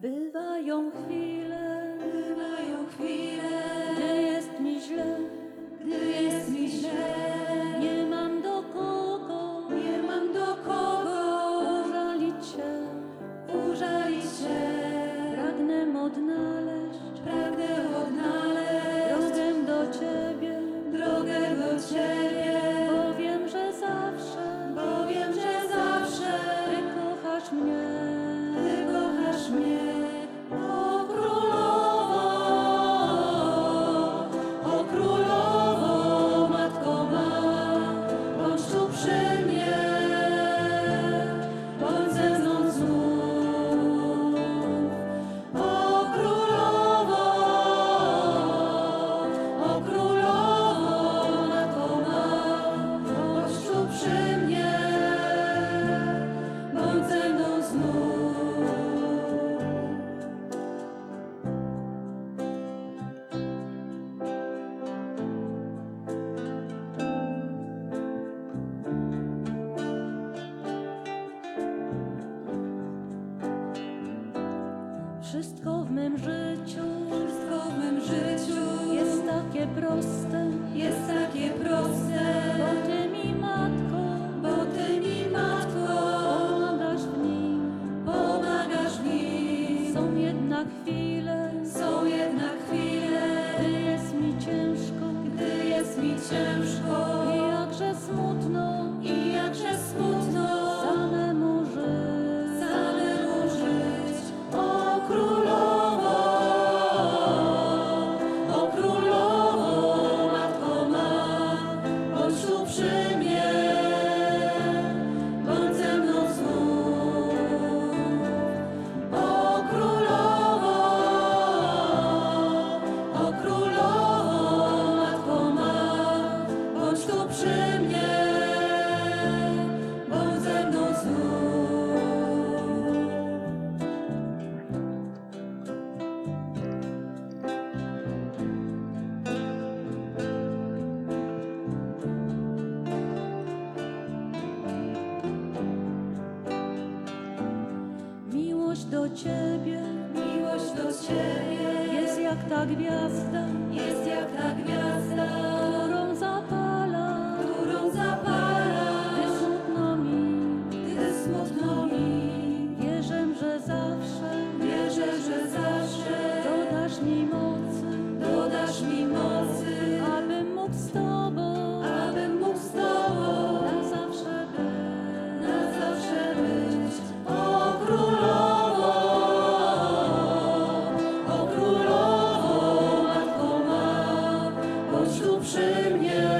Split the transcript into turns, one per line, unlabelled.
Viva, young feline.
Wszystko w mym życiu,
wszystko w mym życiu.
Jest takie proste,
jest takie proste.
Bo ty mi matko,
bo ty mi matko.
Pomagasz mi,
pomagasz mi.
Są jednak chwile,
są jednak chwile,
gdy jest mi ciężko,
gdy jest mi ciężko.
Miłość do Ciebie,
miłość do Ciebie.
Jest jak ta gwiazda,
jest jak ta gwiazda. Chodź tu przy mnie.